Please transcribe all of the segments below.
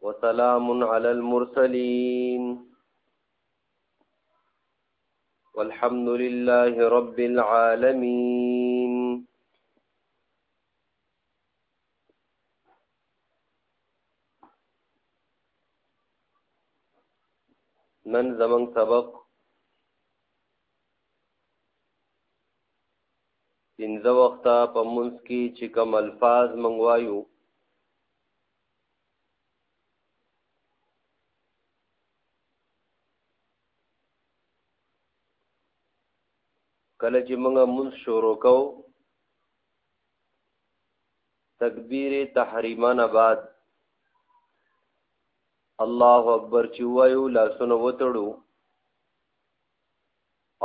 وسلام على المرسلين والحمد لله رب العالمين نن زمن سبق پنځه وخته په منځ کې چې کوم الفاظ منغوايو کله چې موږ مونږ شروع کو تکبیر تحریما نه بعد الله اکبر چې وایو لاسونه وتړو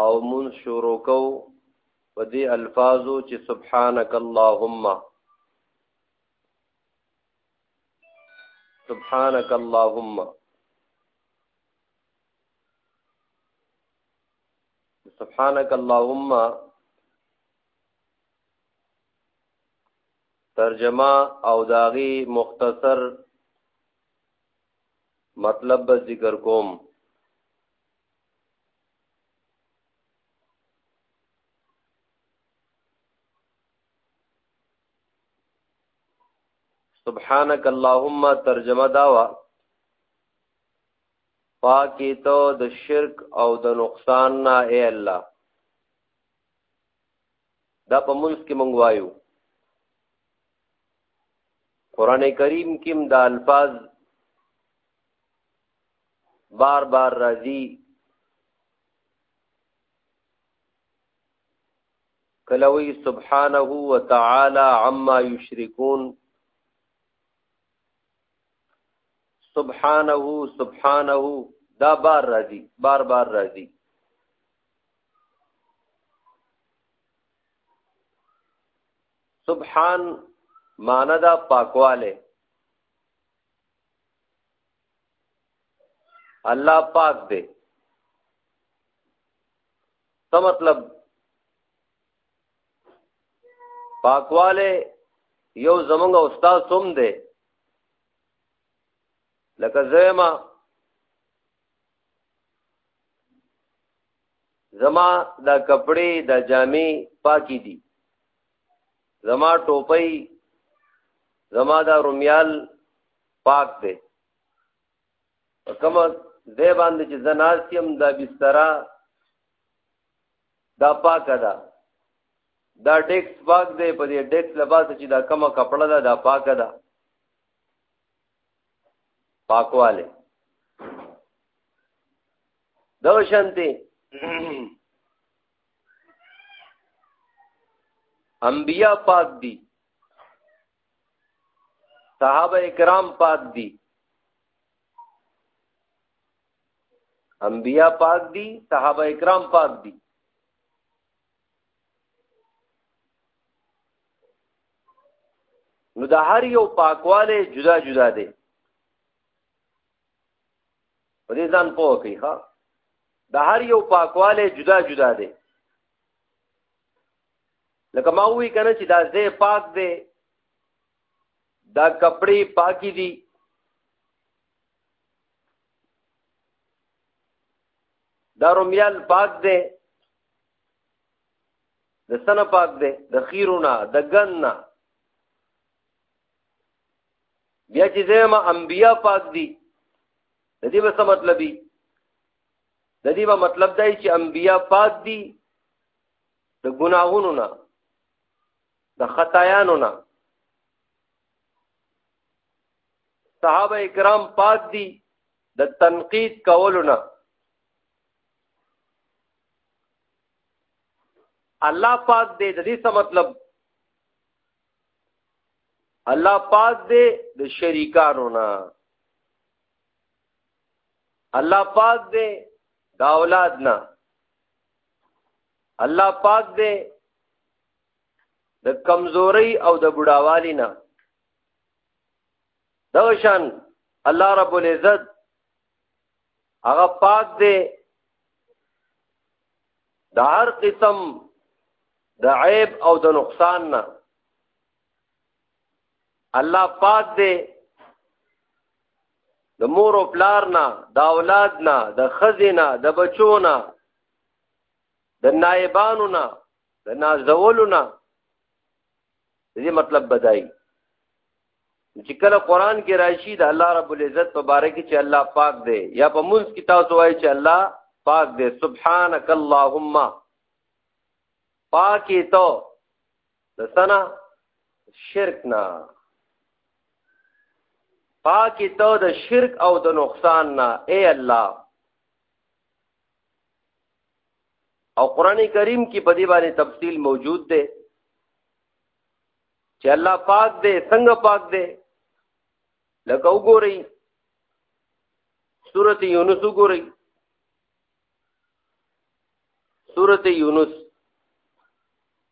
او مونږ شروع کو په دې الفاظو چې سبحانك اللهم سبحانك اللهم سبحانك اللهم ترجمه او داغي مختصر مطلب به ذکر کوم سبحانك اللهم ترجمه داوا پاکی تو د شرک او د نقصان نه اے الله دا په منځ کې مونږ وایو قران کریم کې دا الفاظ بار بار راځي کلوی سبحانه وتعالى عما يشركون سبحانه سبحانه دا بار راځي بار بار راځي سبحان معنی دا پاکواله الله پاک دی څه مطلب پاکواله یو زمونږ استاد سوم دی لکه زما زما دا کپڑے دا جامې پاکي دي زما ټوپۍ زما دا رومیال پاک دی په کوم ځای باندې چې زناسیم دا بستره دا پاکه ده دا ډیکس پاک دی په دې ډیکس لباس چې دا کومه کپړه ده دا پاکه ده پاکواله دا شانتي انبیاء پاک دي صحابه کرام پاک دي انبیا پاک دي صحابه کرام پاک دي نو د هر یو پاکواله جدا جدا دي په دې ځان پوه کوي ها د هر یو پاکواله جدا جدا دي لکه ما وی کنه چې دا زه پاک دی دا کپڑے پاکی دي دا رومیال پاک دی د سنه پاک دی د خیرونه د ګن نه بیا چې زما انبیا پاک دي د دې به څه مطلب دی د دې به مطلب دی چې انبیا پاک دي د ګناهونو نه د خطایانو نه صحابه کرام پاک دي د تنقید کولو نه الله پاک دې د دې څه مطلب الله پاک دې د شریکانو نه الله پاک دې د اولاد نه الله پاک دې د کمزوري او د بډاوالي نه دوشان الله رب العزت هغه پاک دې د هر قسم د عیب او د نقصان نه الله پاک دې د مور او پلار نه د اولاد نه د خزینه د بچو نه د نایبانو نه د نازولو نه دې مطلب بدای چې کله قران کې راشي د الله رب العزت په باره کې چې الله پاک دی یا په منځ کې تاسو وایي چې الله پاک دی سبحانك اللهم پاکي تو د سنا شرک نه پاکی ته د شرک او د نقصان نه اے الله او قران کریم کې په دې باندې تفصیل موجود دی چې الله پاک دې څنګه پاک دې لکه وګورئ سورته یونس وګورئ سورته یونس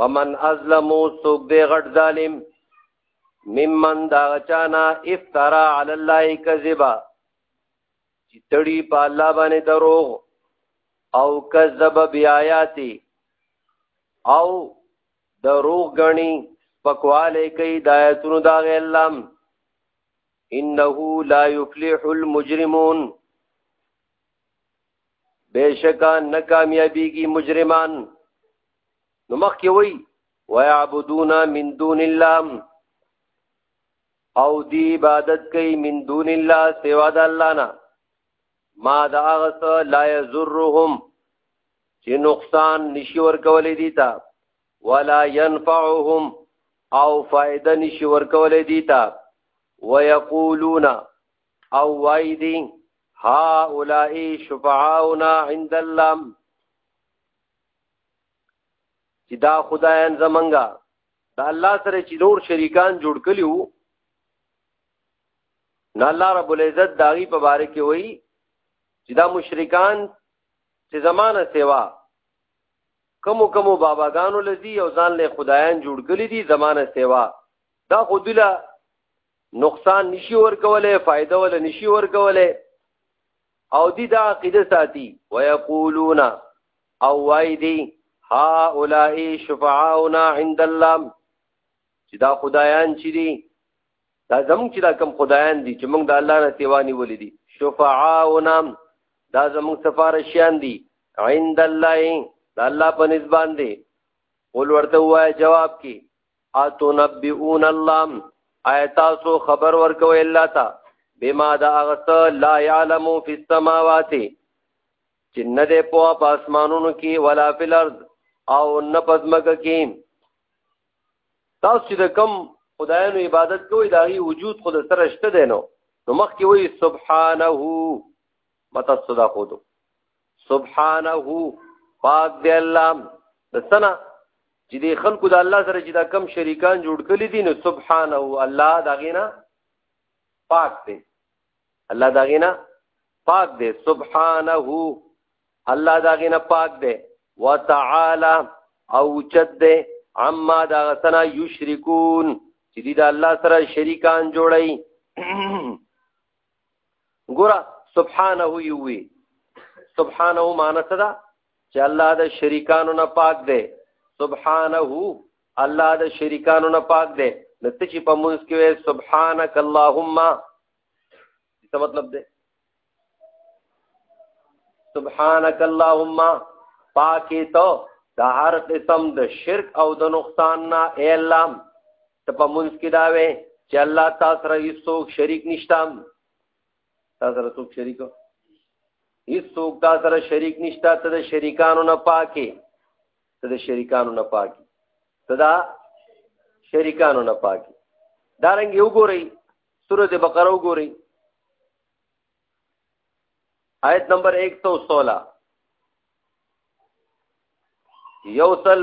ومن ازلمو سوک دے غټ ظالم ممن دا چانا افترا علی الله کذبا چې تړي په الله باندې دروغ او کذب بیااتی او دروغ غني پکواله کوي د آیتونو دا غي الله انه لا یفلح المجرمون بشکا نه کامیابیږي مجرمان نو مخ کې وای ويعبدون من دون الله او دی عبادت کوي من دون الله سوا د الله نه ما دا غس لا يزرهم چې نقصان نشي ور کولې دي تا ولا ينفعهم او فائدہ نشي ور کولې دي تا ويقولون او وای دی ها اولای شفعاؤنا عند الله چې دا خدایان زمنګا دا الله سره چې نور شریکان جوړ کلیو نو الله رب العزت داغي په باره کې وایي چې دا مشرکان چې زمانه سیوا کمو کمو باباګانو لذي او ځان له خدایان جوړ کړی دي زمانه سیوا دا خودله نقصان نشي ورکوله فائدہ ولا نشي ورکوله او دي دا عقیده ساتي ويقولون او وای دي هؤلاء شفعاؤنا عند الله چې دا خدایان چې دي دا زموږ چې دا کم خدایان دي چې موږ د الله نه سیوا نیولې دي شفعاؤنا دا زموږ سفارشیان دي عند الله دا الله په نسبان دي قول ورته وای جواب کې اتنبئون الله ایتاسو خبر ورکوي الله تا بما دا اغس لا يعلم في السماوات چې نه ده په اسمانونو کې ولا فی الارض او نه پزمکه کې تاسو چې د کم خدایانو عبادت کوئ دا غي وجود خود سره شته دی نو نو مخکې وایي سبحانه متا صدا خودو سبحانه پاک دی الله د سنا چې د خلکو د الله سره چې دا کم شریکان جوړ کړي دي نو سبحانه الله دا غینا پاک دی الله دا غینا پاک دی سبحانه الله دا غینا پاک دی وتعالى او چد دی عما دا سنا یشرکون چې د الله سره شریکان جوړي ګوره سبحانه یوي سبحانه معنی څه ده چې الله د شریکانو نه پاک دی سبحانه الله د شریکانو نه پاک دی نو ته چې په مونږ کې وې سبحانك اللهم څه مطلب دی سبحانك اللهم پاکې ته د هر قسم د شرک او د نقصان نه اعلم ته په مونږ کې دا وې چې الله تاسو سره هیڅوک شریک نشتم تاسو سره څوک شریک هیڅوک تاسو سره شریک نشته ته د شریکانو نه پاکي ته د شریکانو نه پاکي ته دا شریکانو نه پاکي دا رنګ یو ګوري سورته بقره وګوري آیت نمبر 116 یوصل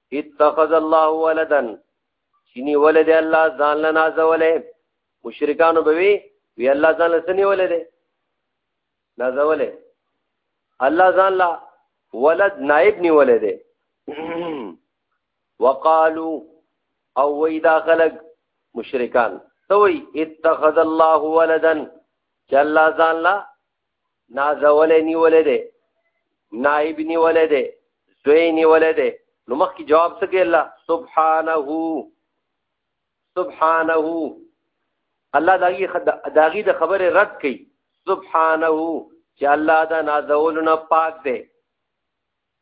اتخذ الله ولدا شنی ولد الله ځان له نازولې مشرکانو به وی وی الله ځان له سنی ولد نازولې الله ځان له ولد نائب نی ولد وقالو او وی دا خلق مشرکان سوی اتخذ الله ولدا چې الله ځان له نازولې نیولې ده نائب نیولې ده زوی نیولې ده نو مخکې جواب څه کوي الله سبحانه سبحانه الله داغي داغي د خبره رد کوي سبحانه چې الله دا نازولونه پاک دی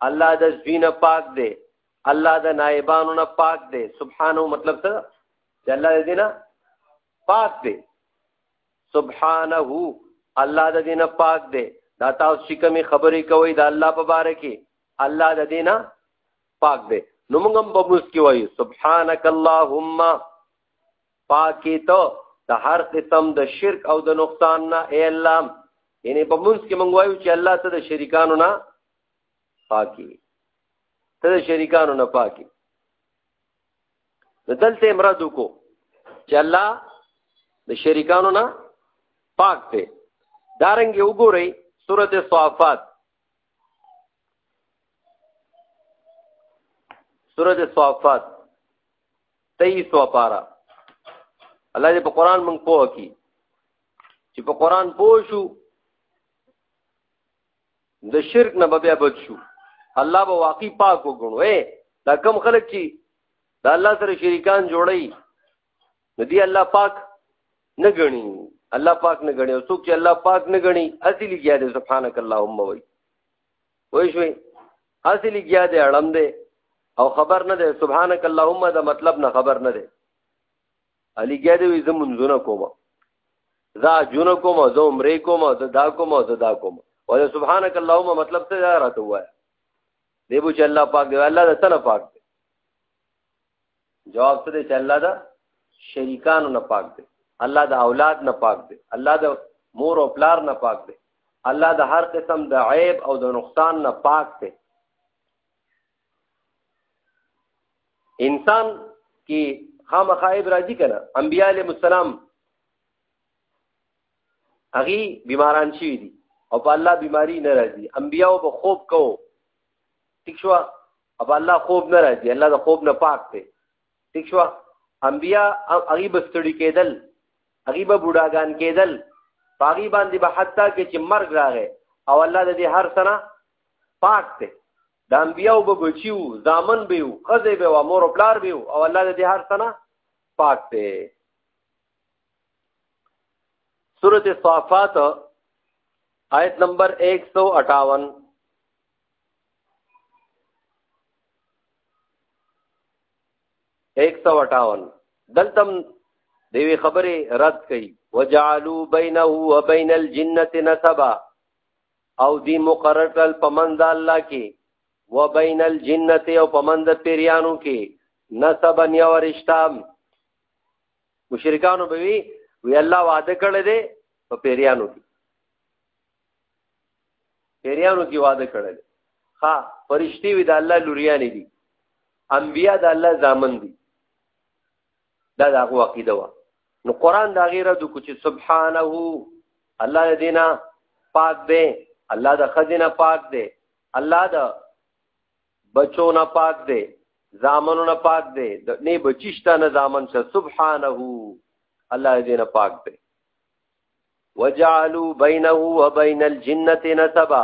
الله د زوینه پاک دی الله د نائبانو نه پاک دی سبحانه مطلب څه چې الله دې نه پاک دی سبحانه الله د دینه پاک دی دا تاسو چې کومې خبرې کوي د الله په باره کې الله د دینه پاک دی نو موږ هم په موږ کې وایو سبحانك اللهم پاکي ته د هر قسم د شرک او د نقصان نه اے الله یعنی په موږ کې موږ وایو چې الله ته د شریکانو نه پاکي ته د شریکانو نه پاکي د دلته امراد کو چې الله د شریکانو نه پاک دی دارنګ یو ګورئ سورته صافات سورته صافات 23 وپارا الله دې په قران مونږ پوه کی چې په قران پوه شو د شرک نه بیا بچ شو الله به واقعي پاک وګڼو اے دا کم خلک چې دا الله سره شریکان جوړي نو دی الله پاک نه غني الله پاک نه غني او څوک چې الله پاک نه غني اصلي کیا دي سبحانك اللهم وای وای شوي اصلي کیا دي اړم دي او خبر نه ده سبحانك اللهم دا مطلب نه خبر نه ده علي ګیا دی زه منځونه کوم زه جون کوم زه عمرې کوم زه دا کوم زه دا کوم او سبحانك اللهم مطلب څه دا راته وای دی بو چې الله پاک دی الله د سره پاک دی جواب څه دی چې الله دا شریکانو نه پاک دی الله د اولاد نه پاک دی الله د مور او پلار نه پاک دی الله د هر قسم د عیب او د نقصان نه پاک دی انسان کې خامخا عیب راځي کنه انبیاء علیهم السلام هغه بیماران شي دي او په الله بیماری نه راځي انبیاء به خوب کو ٹھیک شو اب الله خوب نه راځي الله د خوب نه پاک دی ٹھیک شو انبیاء هغه بستړي کېدل هغه به بوډاګان کېدل پاغي باندې به حتی کې چې مرګ راغی او الله د دې هر سره پاک دی د انبیاو به بچی وو ځامن به وو ښځې به وه مور او پلار به وو او الله د دې هر څه نه پاک دی سورت صافات آیت نمبر 158 158 دلتم دیوی خبره رد کړي وجعلوا بينه وبين الجنه نسبا او دی مقرر کړل پمن د الله کې وبین الجنه او پمن د پیریانو کې نسبا یو رشتہ مشرکانو به وی وی الله وعده کړی دی په پیریانو کې پیریانو کې وعده کړی دی ها فرشتي وی د الله لوریان دي انبیا د الله ځامن دي دا د هغه عقیده وه نو قران دا غیره د کوچ سبحانه الله دینا پاک دی الله د خزینه پاک دی الله د بچو نه پاک دی زامنو نه پاک دی د نه بچیشته نه زامن شه سبحانه الله دینا پاک دی وجعلوا بينه وبين الجنه نسبا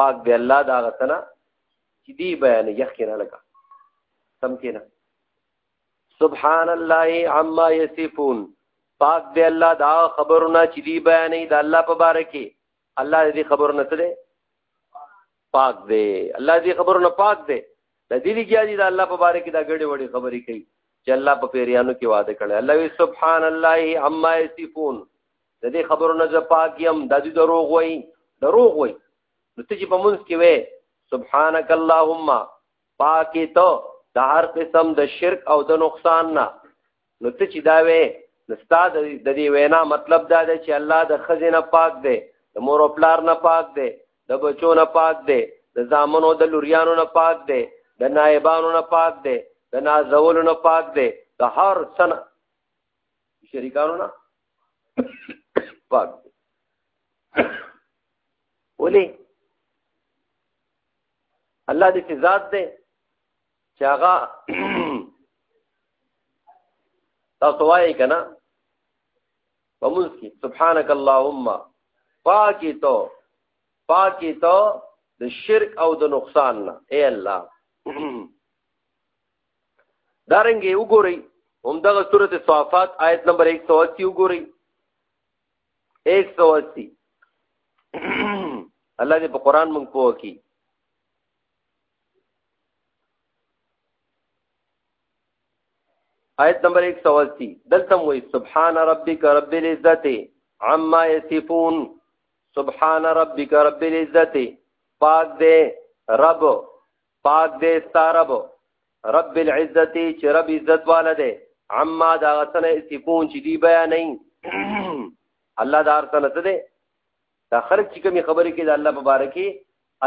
پاک دی الله دا غسنا چې دی بیان یخ کنه لکه سم کنه سبحان الله عما یصفون پاک دی الله دا خبرونه چې دی بیان دی الله په باره کې الله دې خبرونه څه دی پاک دی الله دې خبرونه پاک دی د دې لګیا دي د الله په باره کې دا ګډې وړې خبرې کوي چې الله په پیریانو کې وعده کړی الله وی سبحان الله عما یصفون د دې خبرو نه زه پاک یم د دې دروغ وای دروغ وای نو ته چې په مونږ کې وې سبحانك اللهم پاکي ته د هر قسم د شرک او د نقصان نه نو ته چې دا وې نستا د دې وینا مطلب دا دی چې الله د خزینه پاک دی د مور او پلار نه پاک دی د بچو نه پاک دی د زامنو د لوریانو نه پاک دی د نایبانو نه پاک دی د نازولو نه پاک دی د هر سن شریکانو نه پاک دي ولې الله دې چې ذات دی چې هغه تاسو وایي کنه په موږ کې سبحانك اللهم پاکي تو پاکي تو د شرک او د نقصان نه اے الله دارنګه وګورئ هم دغه سورت صحافات آیت نمبر 180 وګورئ 180 الله دې په قران مونږ پوه کی آیت نمبر 180 دلته وای سبحان ربک رب العزت عما یصفون سبحان ربک رب العزت پاک دې رب پاک دې ستارب رب العزت چې رب عزت والده عما دا غسنه استفون چې دی بیان نه الله دا ارسنه څه ده دا خلک چې کومي خبرې کې د الله مبارکي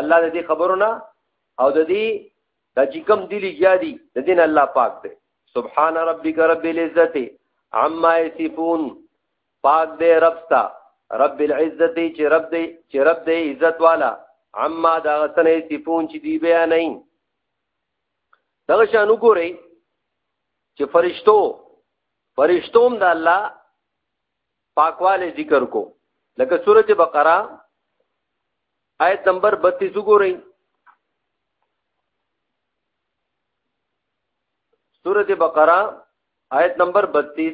الله دې خبرونه او د دې د چې کوم دی لګیا دي د دین الله پاک دی سبحان ربک رب العزت عما یصفون پاک دی رب ستا رب العزت دی چې رب دی چې رب دی عزت والا عما دا غسنې صفون چې دی بیا نه دغه شان وګورئ چې فرشتو فرشتوم د الله پاکواله ذکر کو لکه سورته بقره آیت نمبر 32 وګورئ سورته بقره آیت نمبر 32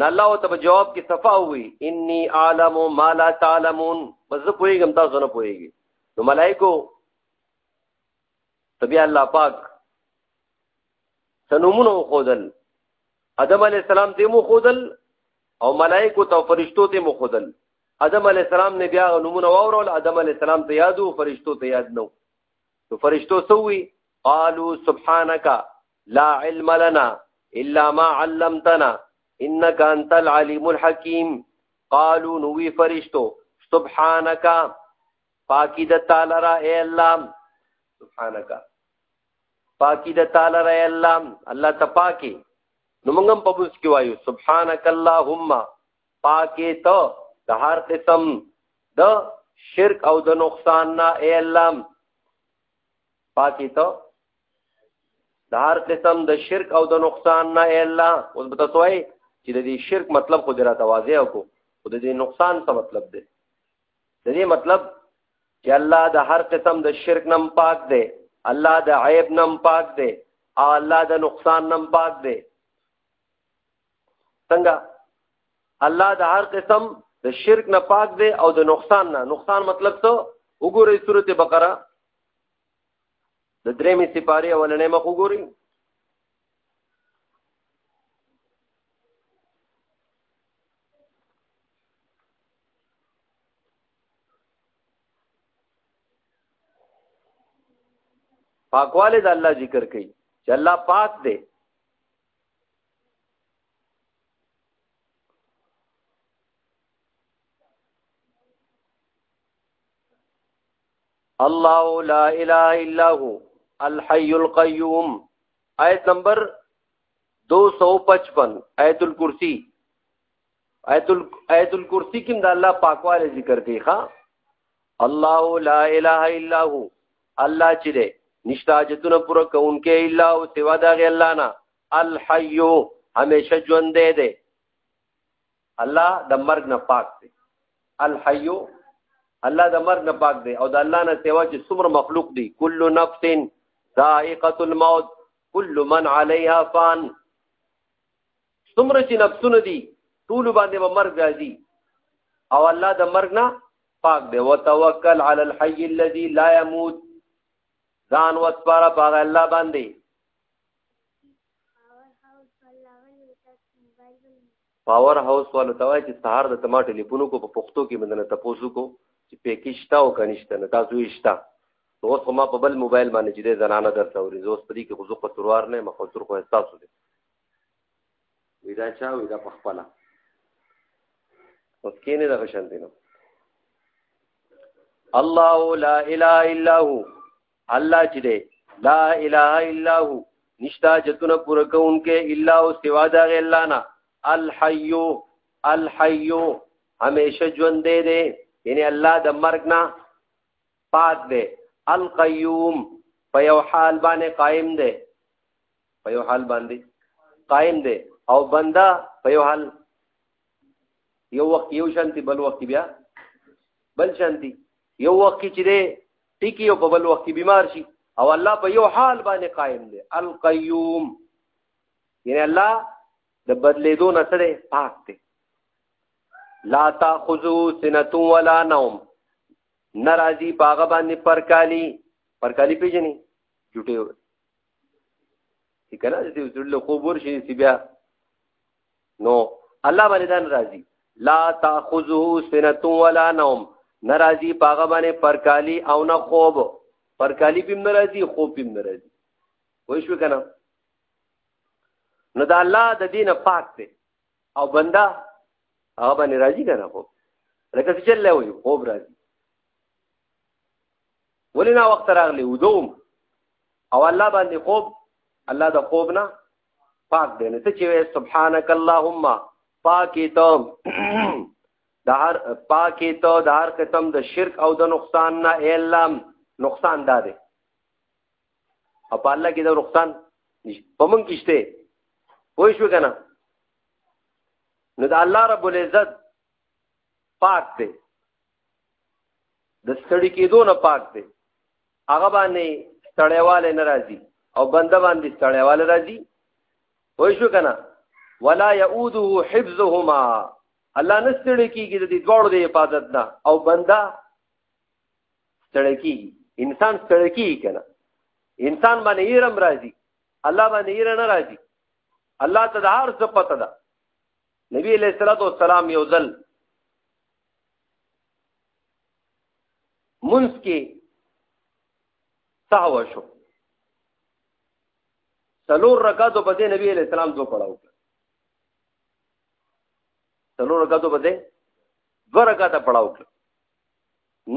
نه الله او ته جواب کې صفا وي اني عالم ما لا تعلمون بس زه پوهیږم تاسو نه پوهیږي نو ملائکو تبي الله پاک سنومونو خودل ادم علی السلام ته مو خودل او ملائکو ته فرشتو ته مو خودل ادم علی السلام نه بیا نمونه واورول ادم علی السلام ته یادو فرشتو ته یاد نو نو فرشتو سووي قالو سبحانك لا علم لنا الا ما علمتنا انك انت العليم الحكيم قالو نووي فرشتو سبحانك پاکی د تعالی را اے الله سبحانك پاکی د تعالی را اے الله الله ته پاکي نو موږ هم په بوس کې وایو سبحانك اللهم پاکي ته د هر قسم د شرک او د نقصان نه اے الله پاکي ته د هر قسم د شرک او د نقصان نه اے الله اوس به تاسو وایي چې د دې شرک مطلب خو دې را توازی او کو او د دې نقصان څه مطلب دی د دې مطلب چې الله د هر قسم د شرک نم پاک دی الله د عیب نم پاک دی او الله د نقصان نم پاک دی څنګه الله د هر قسم د شرک نه پاک دی او د نقصان نه نقصان مطلب څه وګورئ سورته بقره د درېمې سپاره اولنې مخ وګورئ پاکواله د الله ذکر کوي چې الله پاک دی الله لا اله الا هو الحي القيوم آیت نمبر 255 آیت الکرسی آیت ال آیت الکرسی کې د الله پاکواله ذکر کوي ښا الله لا اله الا هو الله چې دی نشته حاجتونه پوره کوونکی الا او سوا د هغې الله نه الحی همیشه ژوندی دی الله د مرګ نه پاک دی الحی الله د مرګ نه پاک دی او د الله نه سوا چې څومره مخلوق دی کل نفس ذائقه الموت کل من علیها فان څومره چې نفسونه دي ټول باندې به مرګ راځي او الله د مرګ نه پاک دی وتوکل علی الحي الذي لا يموت ځان وسپاره په الله باندې پاور هاوس والو ته وایي چې سهار د تما ټلیفونو کو په پښتو کې مندنه تاسو کو چې پېکشتا او کنيشته نه تاسو یې شتا نو اوس ما په بل موبایل باندې چې د زنانه درته ورې زه اوس په دې کې خو زه قصوروار نه مخ تر خو احساس ودی وی دا چا وی دا په خپل اوس کې نه دغه شان دي نو الله لا اله الا هو الله چې دی لا اله الا هو نشتا جتونه پر کوونکې الا او سوا د الله نه الحي الحي همیشه ژوند دی دی یعنی الله د مرګ نه پاک دی القیوم په یو حال باندې قائم دی په یو حال باندې قائم دی او بنده په یو حال یو وخت یو شانتی بل وخت بیا بل شانتی یو وخت چې دی ټیکی او په بل وخت بیمار شي او الله په یو حال باندې قائم دی القیوم یعنی الله د بدلیدو نه سره پاک دی لا تاخذو سنه ولا نوم ناراضي باغ باندې پرکالی پرکالی پیژني جټي چې کله دې وسړل خو بور شي سی بیا نو الله باندې دان راضي لا تاخذه سنه ولا نوم ناراضي پاغه باندې پرکالی او نه خوب پرکالی پم ناراضي خوب پم ناراضي وای شو کنه نو دا الله د دین پاک دی او بندا هغه باندې راضي کنه خوب لکه چې چل وي خوب راضي ولې نا وخت راغلی ودوم او الله باندې خوب الله د خوب نه پاک دی نه چې وې سبحانك اللهم پاکي ته د هر پاکي ته د هر قسم د شرک او د نقصان نه اعلم نقصان دا دی او په الله کې د نقصان په مونږ کې شته پوه شو کنه نو د الله رب العزت پاک دی د ستړي کېدو نه پاک دی هغه باندې ستړیواله ناراضي او بنده باندې ستړیواله راضي وای شو کنه ولا يعوده حفظهما الله نستړي کیږي د دې دواړو د حفاظت نه او بنده ستړي کیږي انسان ستړي کیږي کنه انسان باندې یې رم راضي الله باندې یې نه راضي الله ته د هر څه پته ده نبی علیہ الصلوۃ والسلام یو ځل منس کې سهو شو سلور رکعاتو په دې نبی عليه السلام دو پړاو سلور رکعاتو په دې دو رکعاته پړاو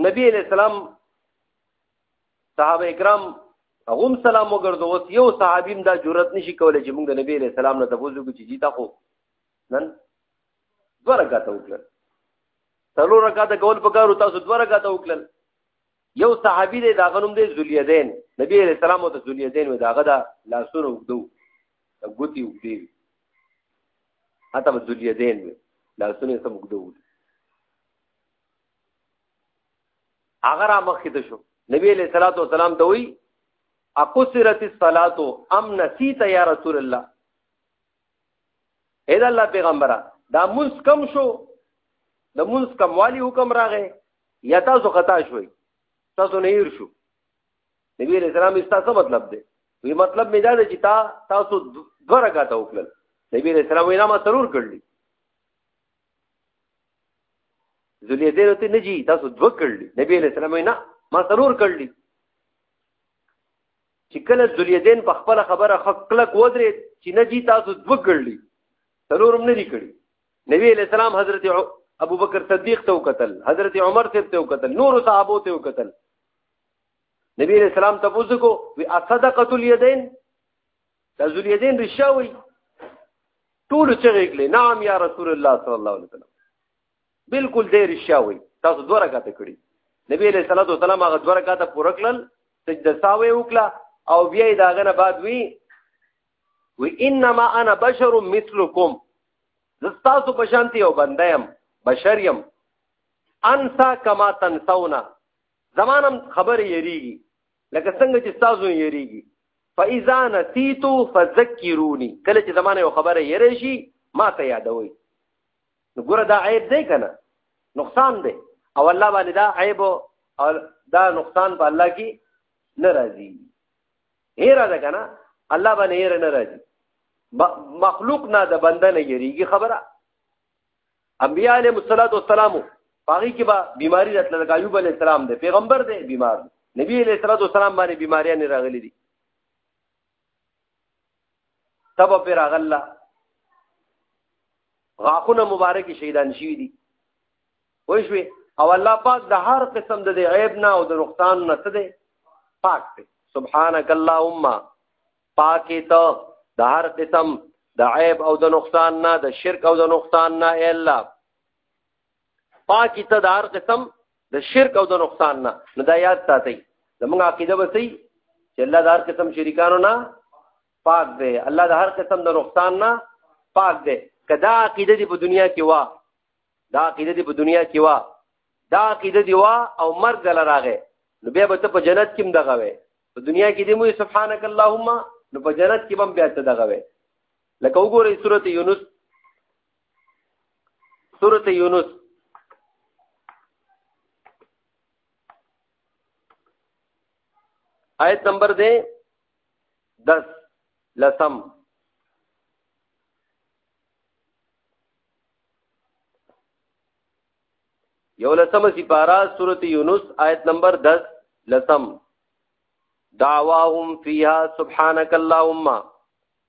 نبی عليه السلام صحابه کرام هغه سلام وګرځو اوس یو صحابیم دا جرأت نشي کولای چې موږ د نبی عليه السلام نه تاسو کو چې جیتا خو نن دوه رکعاته وکړل څلور رکعاته کول پکارو تاسو دوه رکعاته وکړل یو صحابي دی دا غنوم دی ذلیدین نبی علیہ السلام او ذلیدین و داغه دا لاسونه وګدو غوتی وګدی اته ذلیدین لاسونه سم وګدو هغه را مخې ته شو نبی علیہ الصلوۃ والسلام ته وی اقصرت الصلاه ام نسیت یا رسول الله اې د الله پیغمبره دا منس کم شو د منس کموالی حکم راغې یا تاسو خطا شوي تاسو نه هیر شو نبی علیہ السلام استا څه مطلب دی وی مطلب می دا دی چې تا تاسو دوه رکعات وکړل نبی علیہ السلام وینا ما ضرور کړلی ذلیه دې ته نه جی تاسو دوه کړلی نبی علیہ السلام وینا ما ضرور کړلی چې کله ذلیدین په خپل خبره خلک ودرې چې نه جی تاسو دوه ګړلی څلورم نه دی کړی نبی علیہ السلام حضرت ابو بکر صدیق ته وکتل حضرت عمر ته ته وکتل نور صحابو ته وکتل نبی علیہ السلام ته پوښتنه وی اصدقه الیدین د ذلیدین رشاوی ټول چغې کړې نعم یا رسول الله صلی الله علیه وسلم بالکل دې رښتیا وي تاسو دوه رکعاته کړی نبی علیہ الصلوۃ والسلام هغه دوه رکعاته پوره کړل سجده ساوي وکړه او بیا یې داغه نه بعد وی و انما انا بشر مثلکم زستاسو بشانتی او بندایم بشر یم انسا کما تنسونا زمانم خبر یریږي لکه څنګه چې تاسو یریږي فاذا نسیتو فذکرونی کله چې زمانه یو خبره یری شي ما ته یادوي نو ګوره دا عیب دی کنه نقصان دی او الله باندې دا عیب او دا نقصان په الله کې نه راځي هیر ده کنه الله باندې هیر نه راځي مخلوق نه د بنده نه یریږي خبره انبیاء علیهم الصلاه والسلام پاغي کې با بیماری راتله د ایوب علی السلام دی پیغمبر دی بیمار دی نبی علیہ الصلوۃ والسلام باندې بیماریاں راغلي دي تبه پر اغلا غاخونه مبارک شهیدان شي دي وای شوي او الله پاک د هر قسم د عیب نه او د نقصان نه څه دی پاک دی سبحانك اللهم پاکه ته د هر قسم د عیب او د نقصان نه د شرک او د نقصان نه اے الله پاکی ته د هر قسم د شرک او د نقصان نه نو دا یاد ساتي زموږ عقیده به سي چې الله د هر قسم شریکانو نه پاک دی الله د هر قسم د نقصان نه پاک دی کدا عقیده دی په دنیا کې وا دا عقیده دی په دنیا کې وا دا عقیده دی وا او مرګ لراغه نو بیا به ته په جنت کې مدغه وې په دنیا کې دی مو سبحانك اللهم نو په جنت کې بم بیا ته دغه وې لکه وګورئ سورته یونس سورته یونس آیت نمبر دے دس لسم یو لسم سپارا سورت یونس آیت نمبر دس لسم دعواهم فیها سبحانک اللہم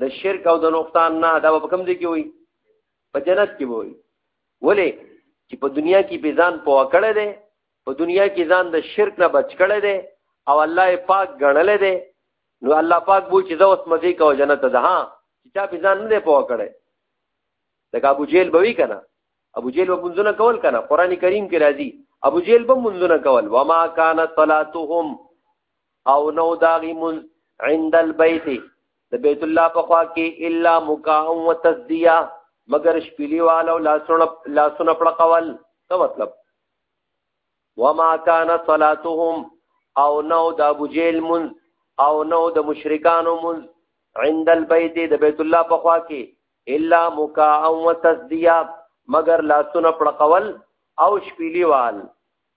د شرک او د نقصان نه دا په کوم ځای کې وي په جنت کې وي ولې چې په دنیا کې به ځان په وکړه دي په دنیا کې ځان د شرک نه بچ کړي دي او الله پاک غړل دي نو الله پاک بو چې دا اوس مزي کو جنت ده ها چې چا به ځان نه په وکړه لکه ابو جیل بوي کنه ابو جیل به منځونه کول کنه قران کریم کې راځي ابو جیل به منځونه کول وما کان صلاتهم او نو داغي منز عند البيت د بیت الله په خوا کې الا مکاهم وتسدیه مگر شپلی والو لاسونه لاسونه پړ قول څه مطلب وما كان صلاتهم او نو د ابو جیل من او نو د مشرکانو من عند البيت د بیت الله په خوا کې الا مکا او تسدیا مگر لاسونه پړقول او شپیلی وال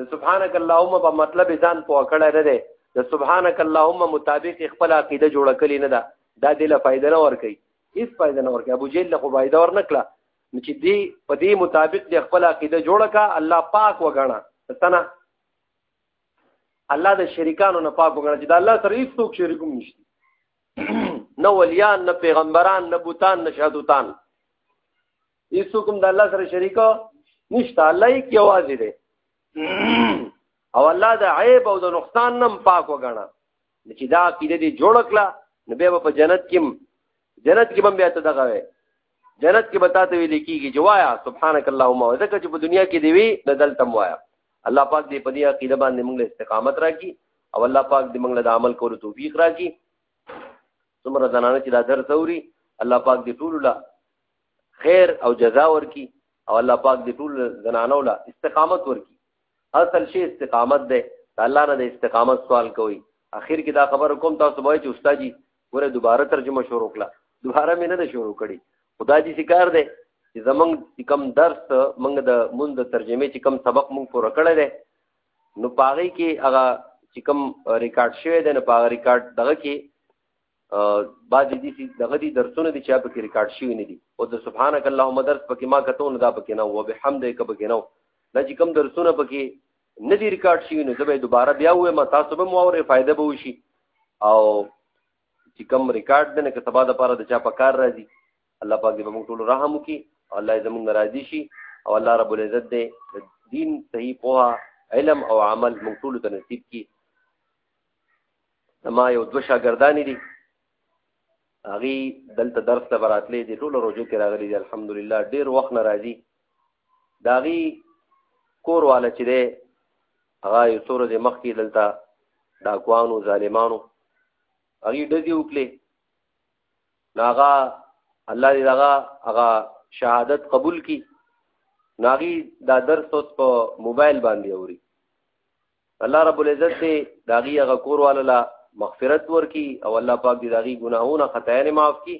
د سبحانك اللهم په مطلب ځان په وکړه نه ده د سبحانك اللهم مطابق خپل عقیده جوړه کړي نه ده دا دې له فائدې نه ور کوي هیڅ فائدې نه ور کوي ابو جهل له خو فائدې ور نکړه چې دې په دې مطابق دې خپل عقیده جوړه کا الله پاک وګڼه ستنه الله د شریکانو نه پاک وګڼه چې د الله سره هیڅ څوک شریک نشته نه ولیان نه پیغمبران نه بوتان نه شهادتان هیڅ کوم د الله سره شریک نشته الله یې یوازې دی او الله د عیب او د نقصان نم پاک وګڼه چې دا عقیده دې جوړ کړه نو بیا په جنت کې جنت کې بم بیا ته دغه وي جنت کې بتاته ویل کیږي چې وایا سبحانك اللهم وذکر چې په دنیا کې دی وی د دلتم وایا الله پاک دې په دې عقیده باندې موږ له استقامت راکړي او الله پاک دې موږ له عمل کولو توفیق راکړي څومره زنانه چې دا درس اوري الله پاک دې ټول له خیر او جزا ورکی او الله پاک دې ټول زنانو لا استقامت ورکی اصل شی استقامت ده الله نه د استقامت سوال کوي اخر کې دا خبر کوم تاسو به چې استاد جی ګوره دوباره ترجمه شروع کړه دوباره مې نه شروع کړي خدا دې شکار ده چې زمنګ کم درس منګ د مون د ترجمه چې کم سبق مونږ پوره کړی دی نو پاغي کې هغه چې کم ریکارډ شوی دی نو پاغه ریکارډ دغه کې بعضې دي چې دغه دي درسونه دي چې په کې ریکارډ شوي نه دي او د سبحانک اللهم درس پکې ما کتو نه دا پکې نه و بحمدک پکې نه و دا چې کوم درسونه پکې نه دي ریکارډ شوي نو زه به دوباره بیا وایم تاسو به مو اورې فائدہ به وشي او چې کوم ریکارډ دی نه که سبا دپاره د چا په کار راځي الله پاک دې به موږ ټول رحم وکړي الله یې زموږ راضي شي او الله رب العزت دې دین صحیح پوها علم او عمل موږ ټول ته نصیب کړي ما یو دو شاګردان دي هغه دلته درس ته براتلې دي ټول روزو کې راغلي دي الحمدلله ډیر وخت ناراضي داغي کور والا چې ده هغه یو څور د مخ کې دلته ډاکوانو ظالمانو هغه ډزې وکړي ناغا الله دې داغا هغه شهادت قبول کړي ناغي دا درس اوس په موبایل باندې اوري الله رب العزت دې داغي هغه کور والا مغفرت ورکي او الله پاک دې داغي ګناهونه خطايانه معاف کړي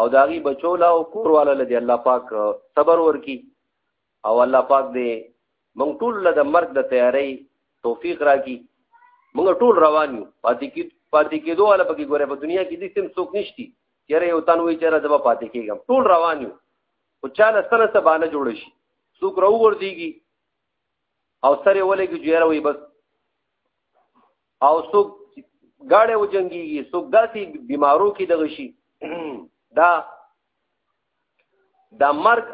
او داغي بچو لا او کور والا دې الله پاک صبر ورکي او الله پاک دې مونږ ټول له د مرګ د تیاری توفیق راکړي مونږ ټول روان یو پاتې کی پاتې کېدو ولا پکې ګوره په دنیا کې دې سم څوک نشتی چیرې یو تن وی چیرې دبا پاتې کېږم ټول روان یو او چاله سره سبانه جوړ شي څوک راو ور دیږي او سره ولې کې جوړه وي بس او څوک گاړه و جنگيږي څوک داسي بیمارو کې دغه شي دا دا مرګ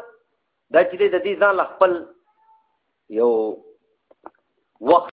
دا چې د دې ځان خپل یو وخت